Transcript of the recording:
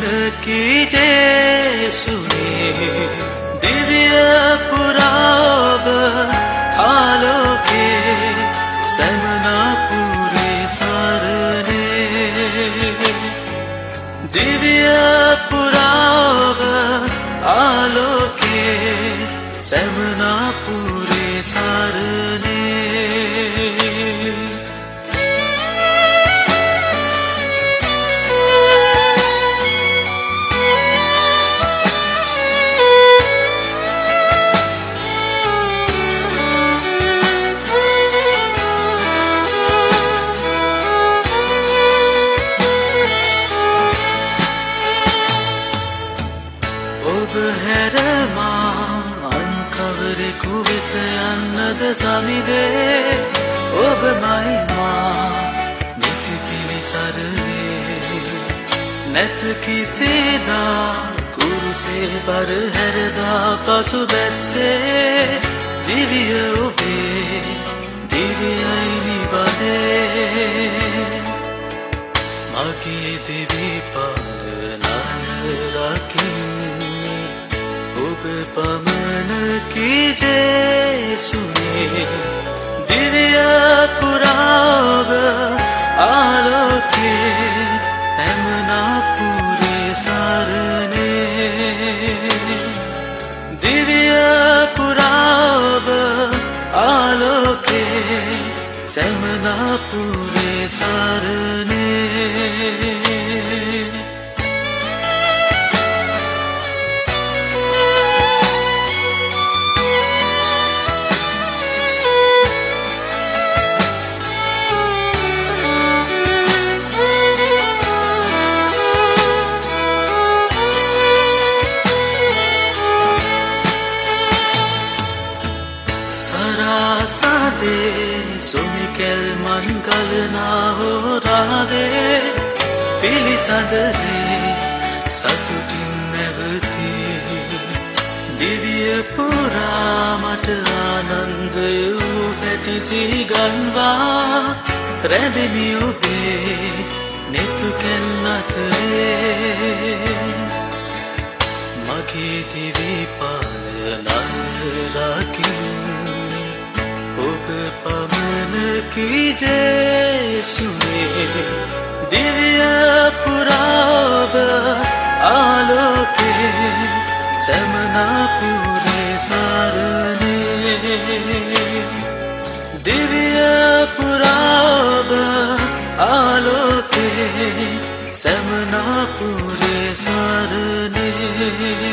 दर्शन कीजे सुने दिव्य पुराब आलोके समना पूरे सारने दिव्य पुराब आलोके समना पूरे सारने ඔබ හැරමා අන්කවරෙකු වෙත යන්නද සමිදේ? ඔබ මයිමා නිති පිළිසරවේ නැත කිසේදා කුරුසේ බර හැරදා පසු බැස්සේ. දිවිය ඔබේ දිවියයි නිබදේ මගේ දෙවී පාල නරකින් ඔබ පමණකි ජේසුනේ දිවිය පුරාව ආලෝකේ හැමනාපුරේ සරණේ. දිවිය පුරාව ආලෝකේ සැමනාපුරේ සරණේ. සරාසදේ සුමිකැල් මන්ගලනා හෝරාවේ පිළිසඳරේ සතුටින් නැවති. දිවිය පුරාමට ආනන්දය වූ සැටිසී ගන්වා රැඳෙමි ඔබේ නෙතුකැන් අතරේ මගේ දිවී පාල නරකින් ඔබ පමණකි ජේසුනේ දිවිය පුරාව ආලෝකේ සැමනාපුරේ සරණේ. දිවිය පුරාව ආලෝකේ සැමනාපුරේ සරණේ.